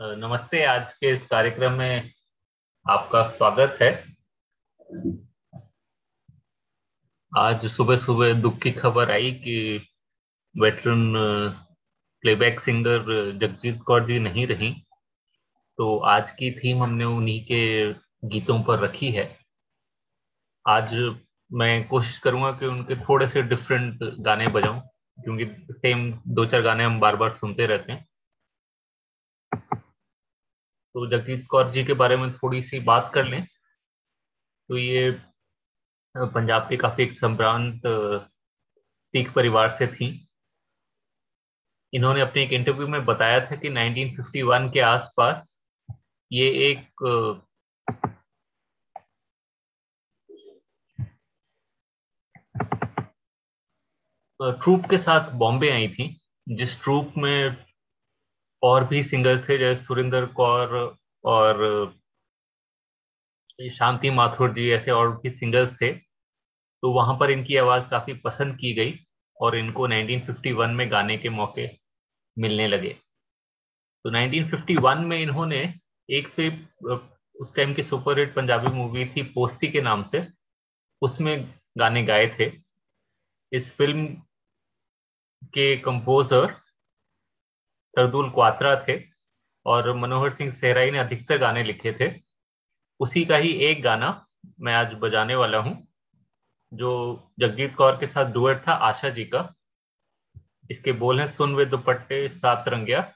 नमस्ते, आज के इस कार्यक्रम में आपका स्वागत है। आज सुबह सुबह दुख की खबर आई कि veteran playback singer Jagjit Kaur ji नहीं रही। तो आज की थीम हमने उन्हीं के गीतों पर रखी है। आज मैं कोशिश करूँगा कि उनके थोड़े से डिफरेंट गाने बजाऊं, क्योंकि सेम दो चार गाने हम बार बार सुनते रहते हैं। तो जगजीत कौर जी के बारे में थोड़ी सी बात कर लें। तो ये पंजाब के काफ़ी एक संभ्रांत सिख परिवार से थी। इन्होंने अपने एक इंटरव्यू में बताया था कि 1951 के आसपास ये एक ट्रूप के साथ बॉम्बे आई थी, जिस ट्रूप में और भी सिंगर्स थे, जैसे सुरेंद्र कौर और शांति माथुर जी, ऐसे और भी सिंगर्स थे। तो वहाँ पर इनकी आवाज़ काफ़ी पसंद की गई और इनको 1951 में गाने के मौके मिलने लगे। तो 1951 में इन्होंने एक तो उस टाइम की सुपरहिट पंजाबी मूवी थी, पोस्ती के नाम से, उसमें गाने गाए थे। इस फ़िल्म के कंपोजर सरदुल क्वात्रा थे और मनोहर सिंह सेहराई ने अधिकतर गाने लिखे थे। उसी का ही एक गाना मैं आज बजाने वाला हूँ, जो जगजीत कौर के साथ डुएट था, आशा जी का। इसके बोल हैं, सुन वे दुपट्टे, सात रंगिया रंगिया।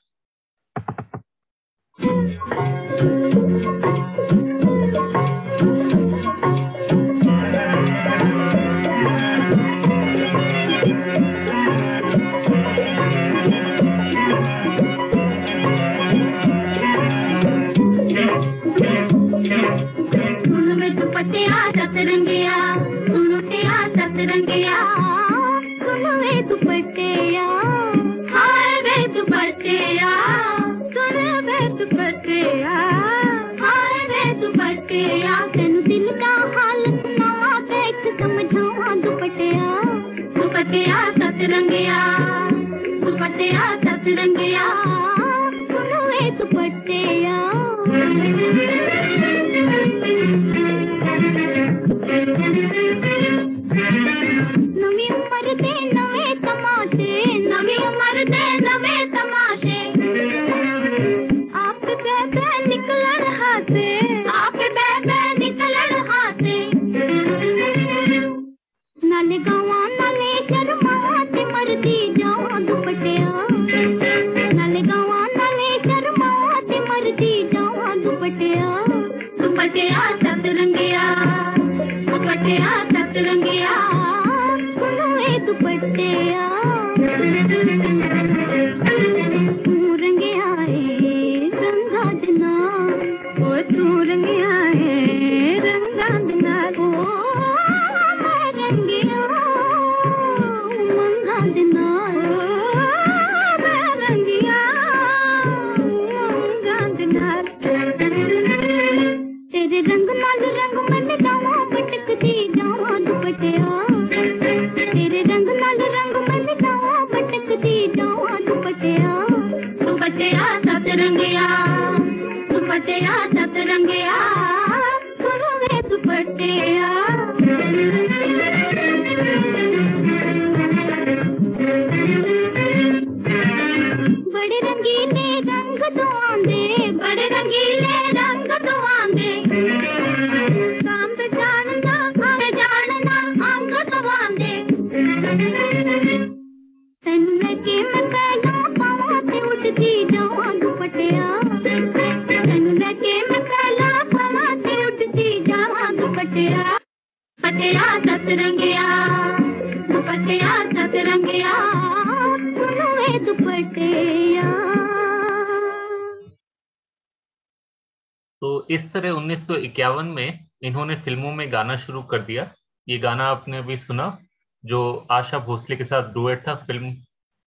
इस तरह 1951 में इन्होंने फ़िल्मों में गाना शुरू कर दिया। ये गाना आपने अभी सुना, जो आशा भोसले के साथ डुएट था फ़िल्म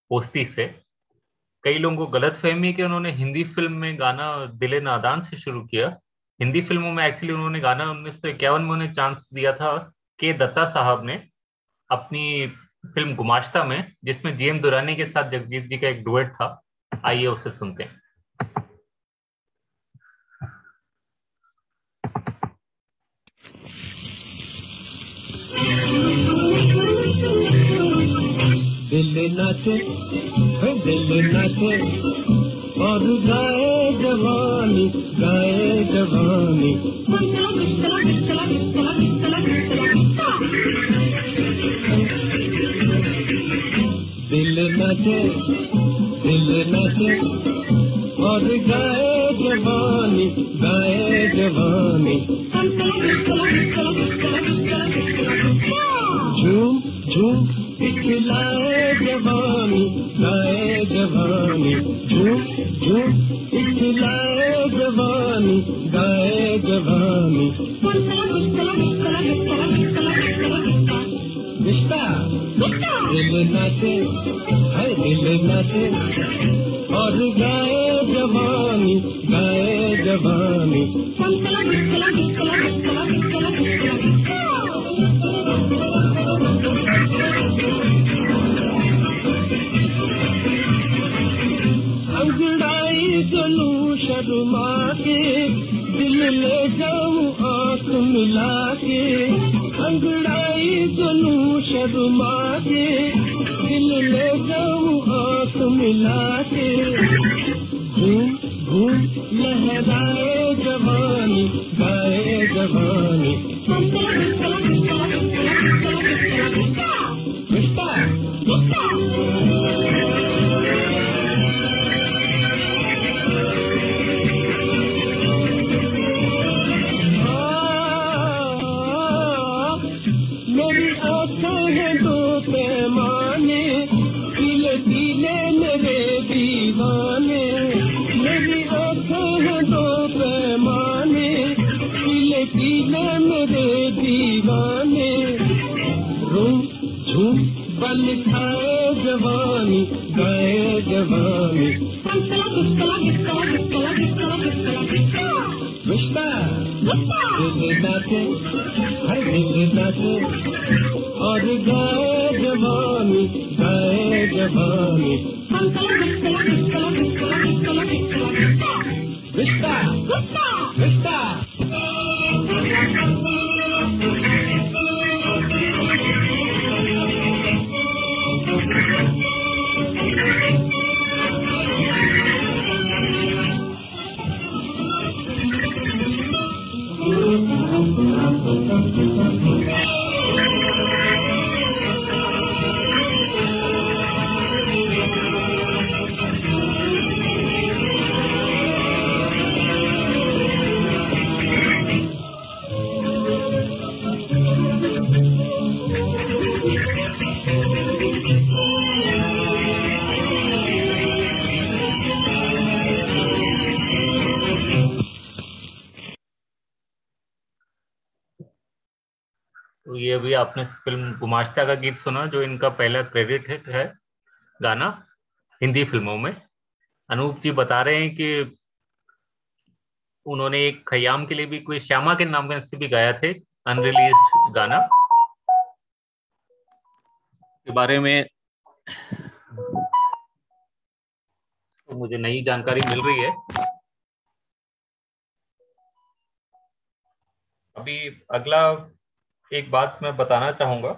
पोस्ती से। कई लोगों को गलत फहमी है कि उन्होंने हिंदी फ़िल्म में गाना दिले नादान से शुरू किया। हिंदी फ़िल्मों में एक्चुअली उन्होंने गाना उन्नीस सौ इक्यावन में उन्हें चांस दिया था। के दत्ता साहब ने अपनी फ़िल्म गुमाश्ता में, जिसमें जीएम दुरानी के साथ जगजीत जी का एक डुएट था। आइए उसे सुनते हैं। दिल नाचे दिल नाचे और गाए जवानी गाए जवानी। दिल नाचे दिल नाचे। और गाए जवानी गाए जवानी। झूम झूम। इखलाए जवानी गाए जवानी झूम झूम। इखलाए जवानी गाए जवानी। रिश्ता दिल नाचे जवानी। दिल ले जाऊं आंख मिला के अंगड़ाई चलूं शर्मा के दिल ले जाऊं आंख मिला के घूम घूम लहराए जवानी गाए जवानी रिश्ता और गाए जवानी गाए जवानी। रिश्ता रिश्ता तो ये भी आपने फ़िल्म गुमाश्ता का गीत सुना, जो इनका पहला क्रेडिट हिट है गाना, हिंदी फ़िल्मों में। अनूप जी बता रहे हैं कि उन्होंने एक खयाम के लिए भी, कोई श्यामा के नाम से भी गाया थे अनरिलीज गाना। के बारे में तो मुझे नई जानकारी मिल रही है। अभी अगला एक बात मैं बताना चाहूँगा।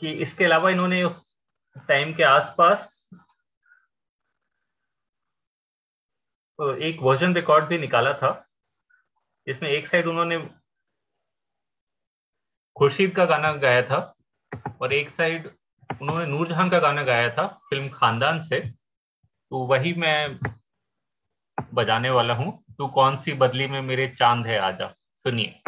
कि इसके अलावा इन्होंने उस टाइम के आसपास एक वर्जन रिकॉर्ड भी निकाला था। जिसमें एक साइड उन्होंने खुर्शीद का गाना गाया था और एक साइड उन्होंने नूरजहां का गाना गाया था फ़िल्म खानदान से। तो वही मैं बजाने वाला हूँ। तू कौन सी बदली में मेरे चाँद है आजा? सुनिए।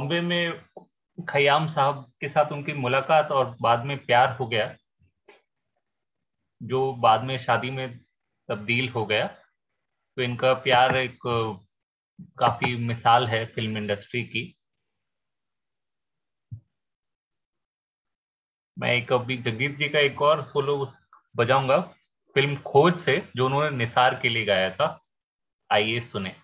बॉम्बे में खयाम साहब के साथ उनकी मुलाकात और बाद में प्यार हो गया, जो बाद में शादी में तब्दील हो गया तो इनका प्यार एक काफ़ी मिसाल है फ़िल्म इंडस्ट्री की। मैं एक अभी जगदीप जी का एक और सोलो बजाऊँगा, फ़िल्म खोज से, जो उन्होंने निसार के लिए गाया था, आइए सुने।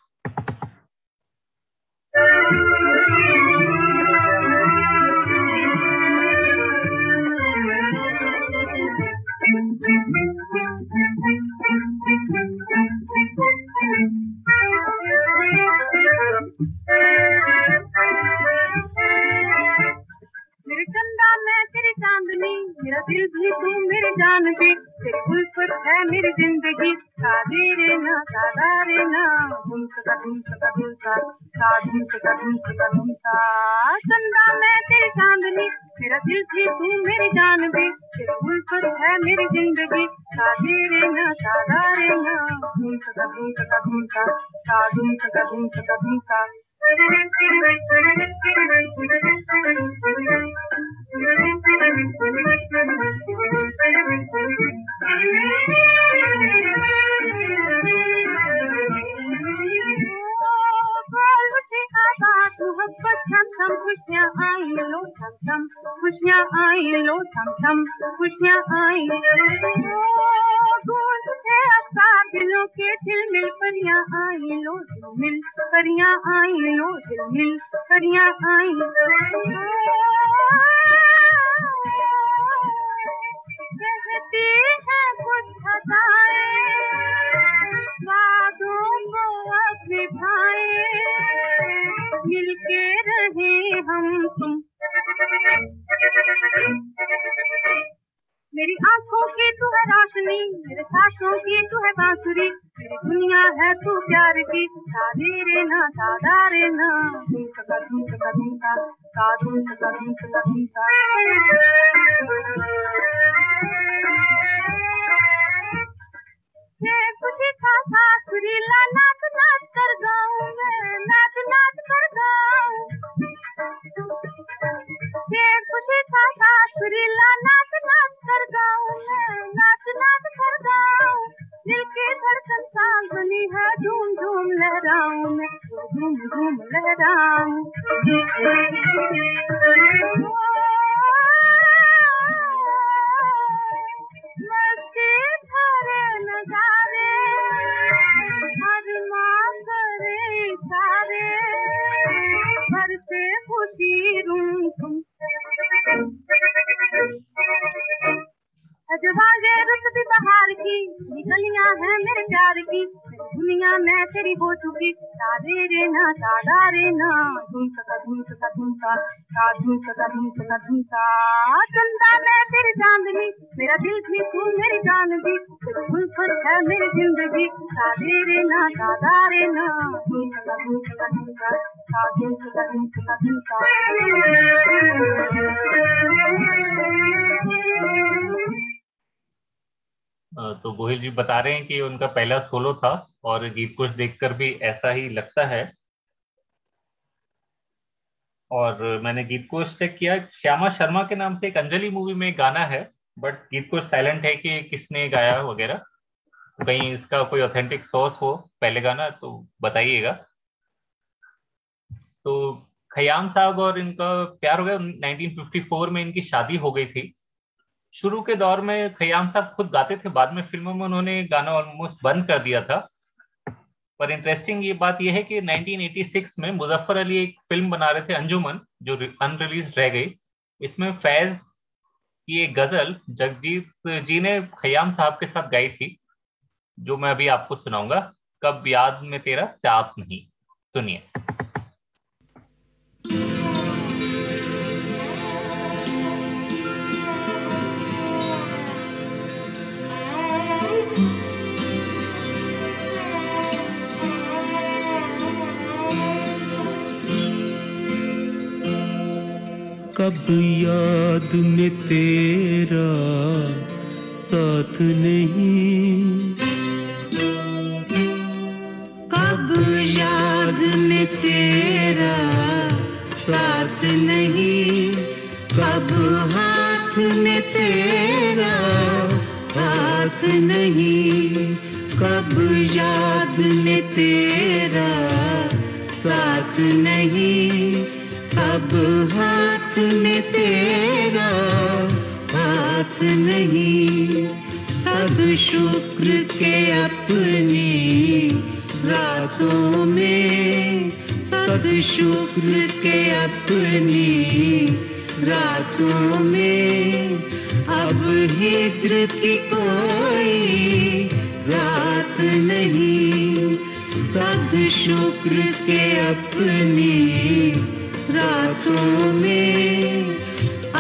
Cadinho, Cadinho Carlos. कहती Thank you. चुकी सादे रे ना सादा रे ना सका धुम सका धुम सा सा सका धुम सका धुम सा चंदा मैं तेरी चांदनी मेरा दिल भी तू मेरी जान भी तेरी उल्फत है मेरी जिंदगी सादे रे ना सादा रे ना सका धुम सका धुम सा सा सका धुम सका सा तो गोहिल जी बता रहे हैं कि उनका पहला सोलो था और गीत कुछ देखकर भी ऐसा ही लगता है। और मैंने गीत कोश चेक किया, श्यामा शर्मा के नाम से एक अंजलि मूवी में गाना है बट गीत कोश साइलेंट है कि किसने गाया वगैरह। कहीं इसका कोई ऑथेंटिक सोर्स हो, पहले गाना तो बताइएगा। तो खयाम साहब और इनका प्यार हो गया 1954 में इनकी शादी हो गई थी। शुरू के दौर में खयाम साहब खुद गाते थे, बाद में फ़िल्मों में उन्होंने गाना ऑलमोस्ट बंद कर दिया था। पर इंटरेस्टिंग ये बात यह है कि 1986 में मुजफ्फर अली एक फ़िल्म बना रहे थे, अंजुमन, जो अनरिलीज रह गई। इसमें फैज की एक गज़ल, जगजीत जी ने खयाम साहब के साथ गाई थी, जो मैं अभी आपको सुनाऊँगा, कब याद में तेरा साथ नहीं। सुनिए। कब याद में तेरा साथ नहीं? कब याद में तेरा साथ नहीं? कब हाथ में तेरा हाथ नहीं? कब याद में तेरा साथ नहीं? कब हाथ में तेरा हाथ नहीं। सब शुक्र के अपनी रातों में, सब शुक्र के अपनी रातों में। अब हिज्र की कोई रात नहीं। सद शुक्र के अपनी रातों में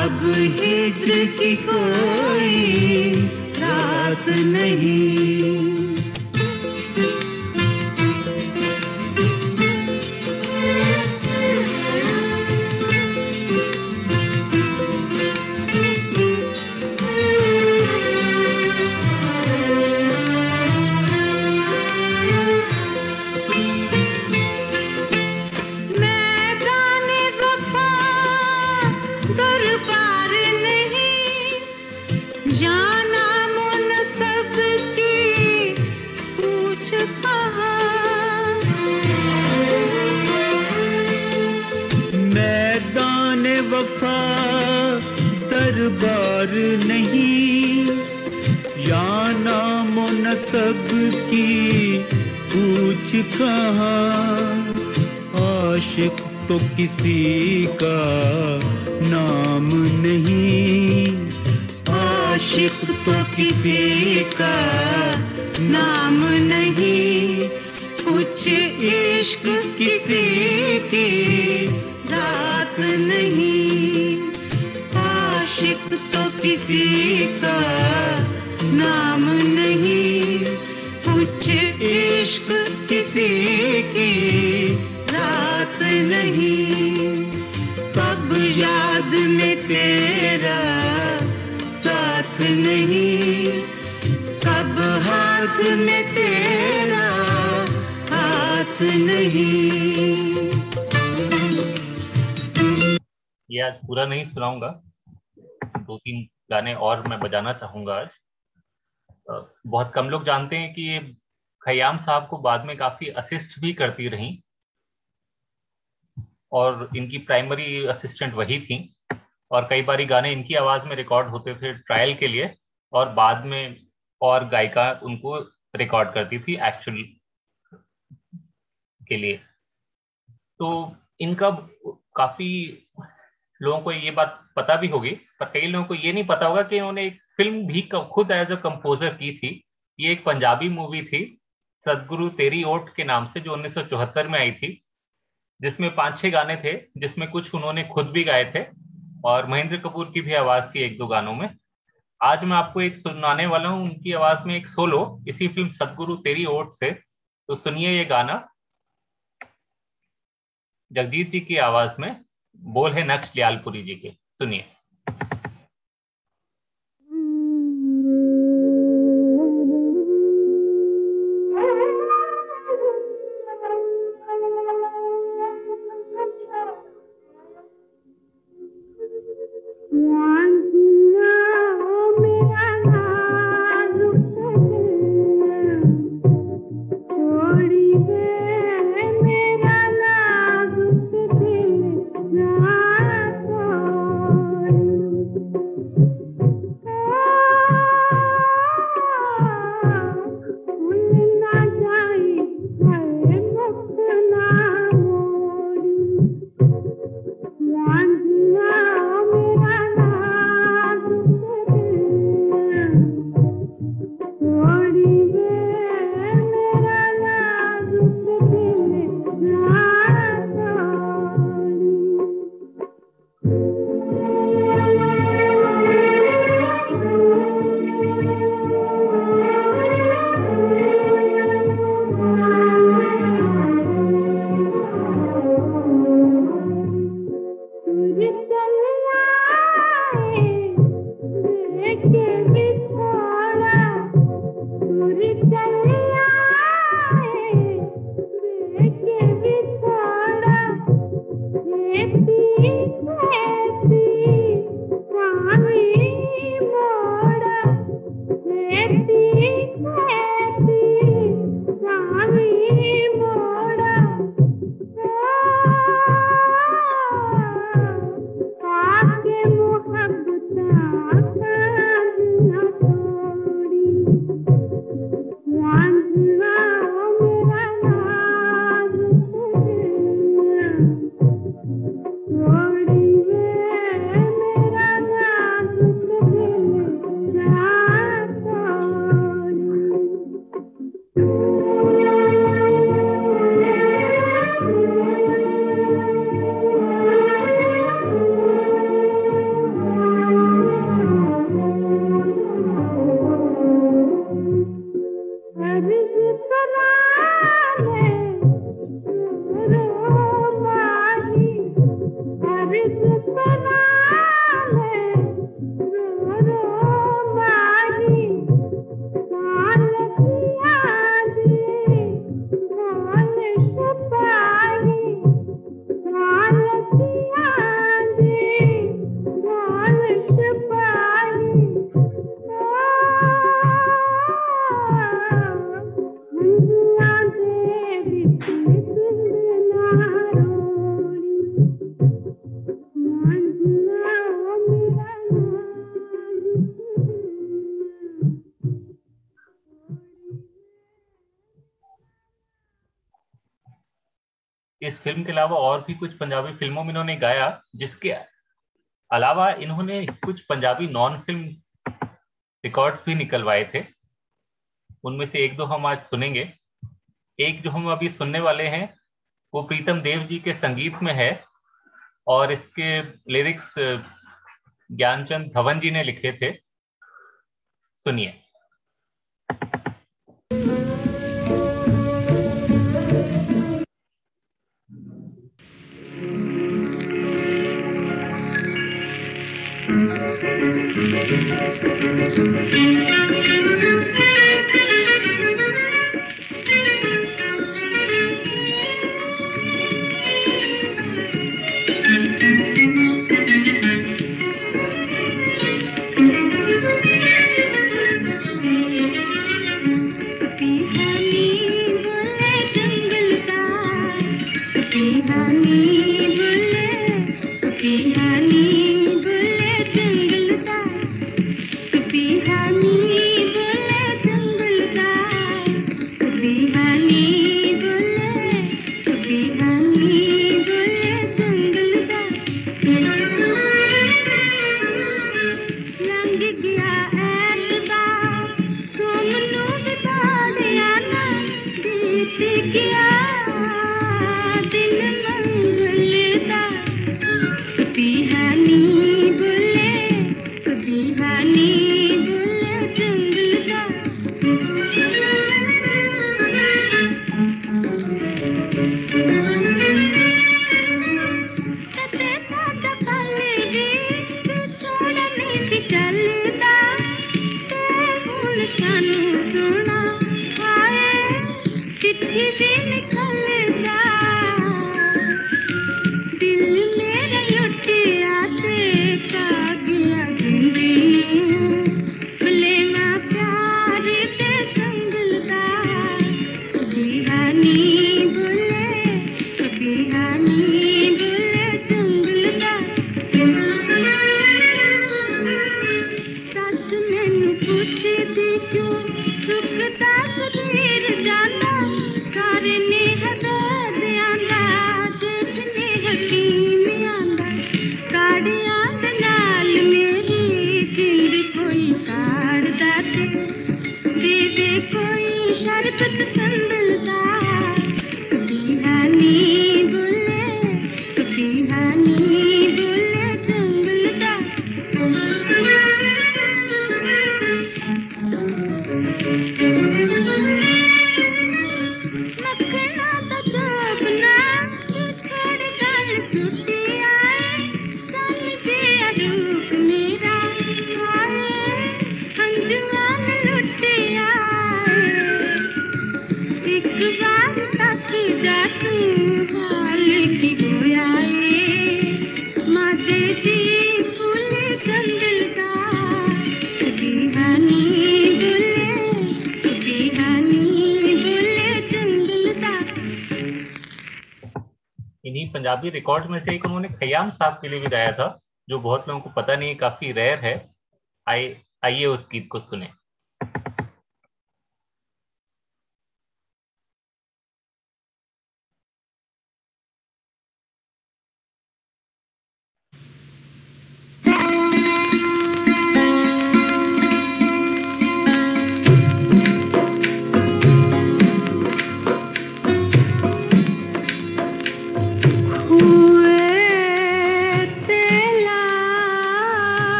अब हिज्र की कोई रात नहीं। पूछ कहाँ आशिक तो किसी का नाम नहीं। आशिक तो किसी का नाम नहीं। कुछ इश्क किसी की दात नहीं। आशिक तो किसी का नाम नहीं। कुछ इश्क किसी की रात नहीं। कब याद में तेरा साथ नहीं। कब हाथ में तेरा हाथ नहीं। ये आज पूरा नहीं सुनाऊँगा। दो तीन गाने और मैं बजाना चाहूँगा आज। बहुत कम लोग जानते हैं कि ये खयाम साहब को बाद में काफ़ी असिस्ट भी करती रही और इनकी प्राइमरी असिस्टेंट वही थी और कई बारी गाने इनकी आवाज़ में रिकॉर्ड होते थे ट्रायल के लिए और बाद में और गायिका उनको रिकॉर्ड करती थी एक्चुअल के लिए। तो इनका काफ़ी लोगों को ये बात पता भी होगी, पर कई लोगों को ये नहीं पता होगा कि इन्होंने एक फ़िल्म भी खुद एज अ कंपोजर की थी। ये एक पंजाबी मूवी थी सदगुरु तेरी ओट के नाम से, जो 1974 में आई थी, जिसमें पाँच छह गाने थे, जिसमें कुछ उन्होंने खुद भी गाए थे, और महेंद्र कपूर की भी आवाज़ थी एक दो गानों में। आज मैं आपको एक सुनाने वाला हूँ, उनकी आवाज़ में एक सोलो, इसी फ़िल्म सदगुरु तेरी ओट से। तो सुनिए ये गाना। जगजीत जी की आवाज़ में, बोल है नक्श लियालपुरी जी के। सुनिए। कुछ पंजाबी फ़िल्मों में इन्होंने गाया, जिसके अलावा इन्होंने कुछ पंजाबी नॉन फ़िल्म रिकॉर्ड्स भी निकलवाए थे। उनमें से एक दो हम आज सुनेंगे। एक जो हम अभी सुनने वाले हैं, वो प्रीतम देव जी के संगीत में है और इसके लिरिक्स ज्ञानचंद धवन जी ने लिखे थे। सुनिए। Müzik पंजाबी रिकॉर्ड में से एक उन्होंने खयाम साहब के लिए भी गाया था, जो बहुत लोगों को पता नहीं, काफ़ी रेयर है। आइए उस गीत को सुने।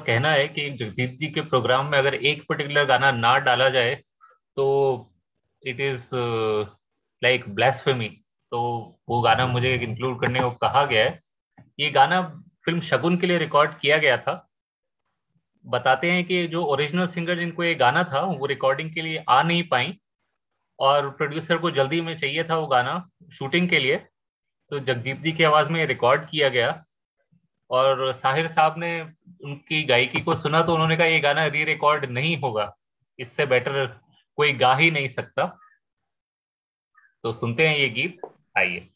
कहना है कि जगदीप जी के प्रोग्राम में अगर एक पर्टिकुलर गाना ना डाला जाए तो इट इज़ लाइक ब्लैस्फेमी तो वो गाना मुझे इंक्लूड करने को कहा गया है। ये गाना फ़िल्म शगुन के लिए रिकॉर्ड किया गया था। बताते हैं कि जो ओरिजिनल सिंगर जिनको ये गाना था, वो रिकॉर्डिंग के लिए आ नहीं पाई और प्रोड्यूसर को जल्दी में चाहिए था वो गाना शूटिंग के लिए। तो जगदीप जी की आवाज़ में रिकॉर्ड किया गया। और साहिर साहब ने उनकी गायकी को सुना तो उन्होंने कहा, ये गाना री रिकॉर्ड नहीं होगा। इससे बेटर कोई गा ही नहीं सकता। तो सुनते हैं ये गीत। आइए।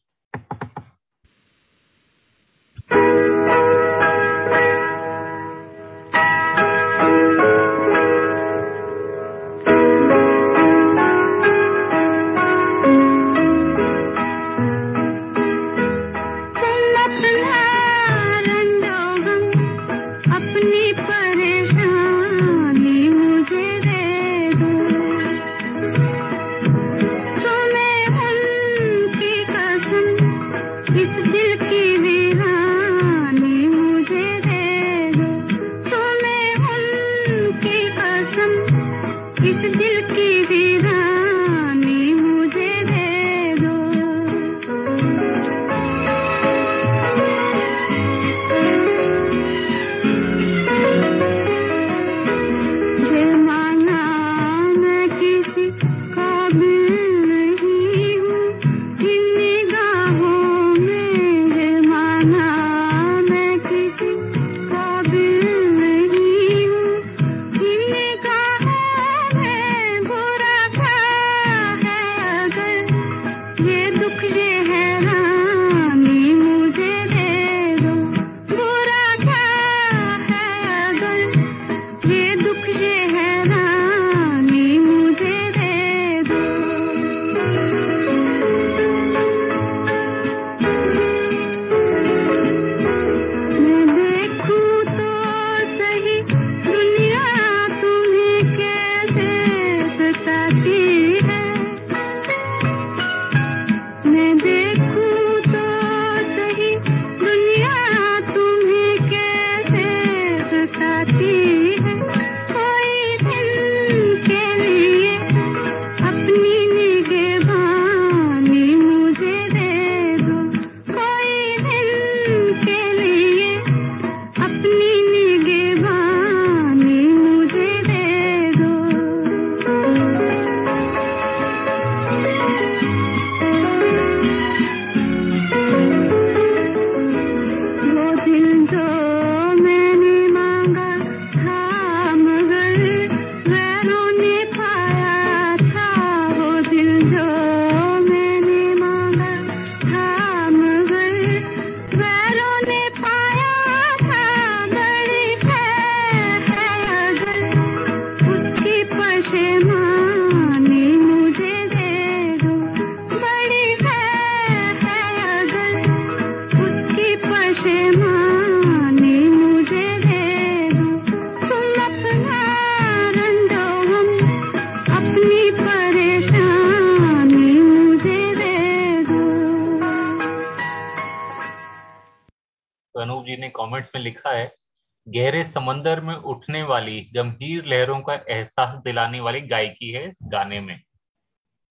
समंदर में उठने वाली गंभीर लहरों का एहसास दिलाने वाली गायकी है इस गाने में।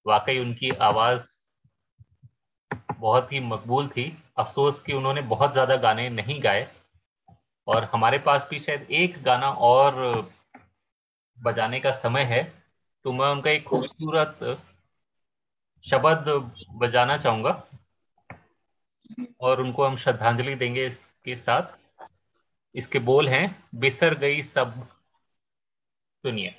वाकई उनकी आवाज़ बहुत ही मकबूल थी। अफसोस कि उन्होंने बहुत ज़्यादा गाने नहीं गाए और हमारे पास भी शायद एक गाना और बजाने का समय है तो मैं उनका एक खूबसूरत शब्द बजाना चाहूँगा और उनको हम श्रद्धांजलि देंगे इसके साथ। इसके बोल हैं बिसर गई सब सुनिए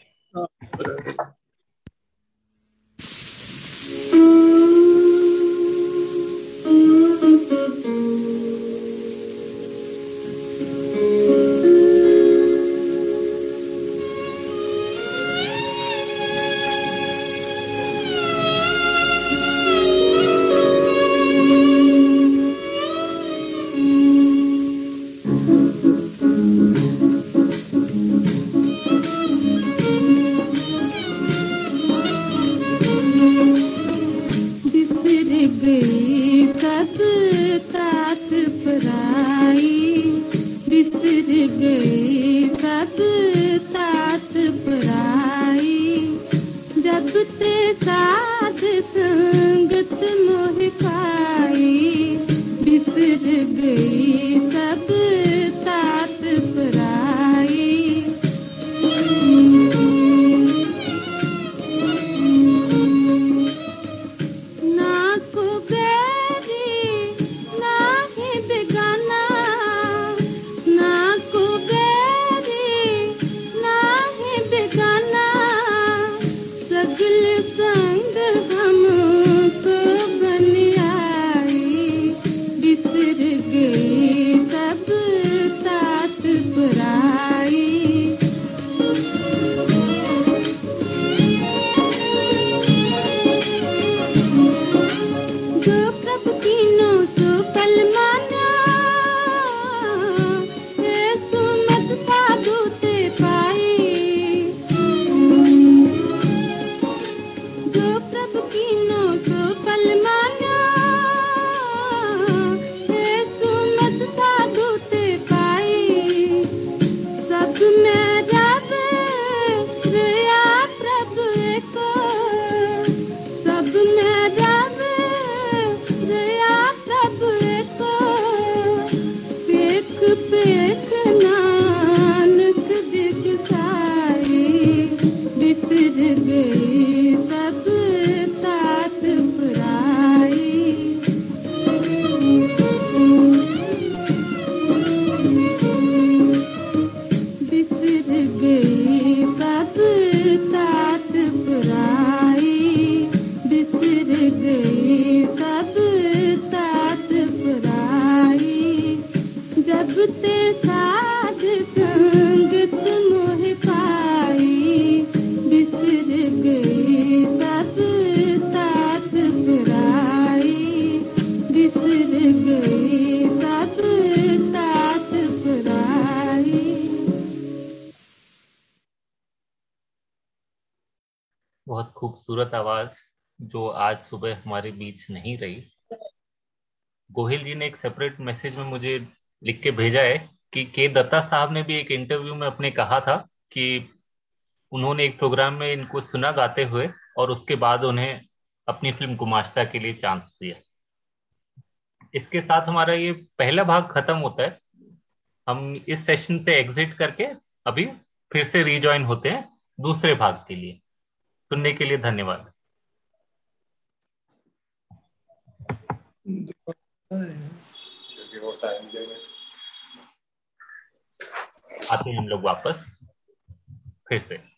आवाज़ जो आज सुबह हमारे बीच नहीं रही। गोहिल जी ने एक सेपरेट मैसेज में मुझे लिख के भेजा है कि के दत्ता साहब ने भी एक इंटरव्यू में अपने कहा था कि उन्होंने एक प्रोग्राम में इनको सुना गाते हुए और उसके बाद उन्हें अपनी फ़िल्म गुमाश्ता के लिए चांस दिया। इसके साथ हमारा ये पहला भाग खत्म होता है। हम इस सेशन से एग्जिट करके अभी फिर से रिज्वाइन होते हैं दूसरे भाग के लिए। सुनने के लिए धन्यवाद। आते हैं हम लोग वापस फिर से।